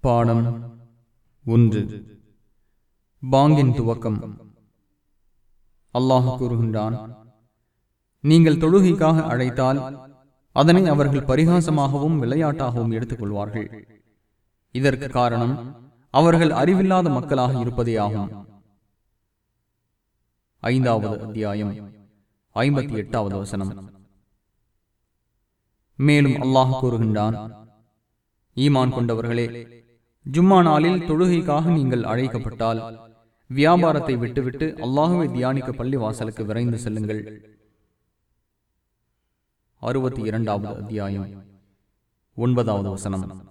பாடம் ஒன்று. பாங்கின் துவக்கம். அல்லாஹ் கூறுகின்றான் நீங்கள் தொழுகைக்காக அழைத்தால் அதனை அவர்கள் பரிகாசமாகவும் விளையாட்டாகவும் எடுத்துக்கொள்வார்கள். இதற்கு காரணம் அவர்கள் அறிவில்லாத மக்களாக இருப்பதே ஆகும். ஐந்தாவது அத்தியாயம் ஐம்பத்தி எட்டாவது வசனம். மேலும் அல்லாஹ் கூறுகின்றான் ஈமான் கொண்டவர்களே ஜும்மா நாளில் தொழுகைக்காக நீங்கள் அழைக்கப்பட்டால் வியாபாரத்தை விட்டுவிட்டு அல்லாஹுவை தியானிக்க பள்ளி வாசலுக்கு விரைந்து செல்லுங்கள். அறுபத்தி இரண்டாவது அத்தியாயம். ஒன்பதாவது வசனம்.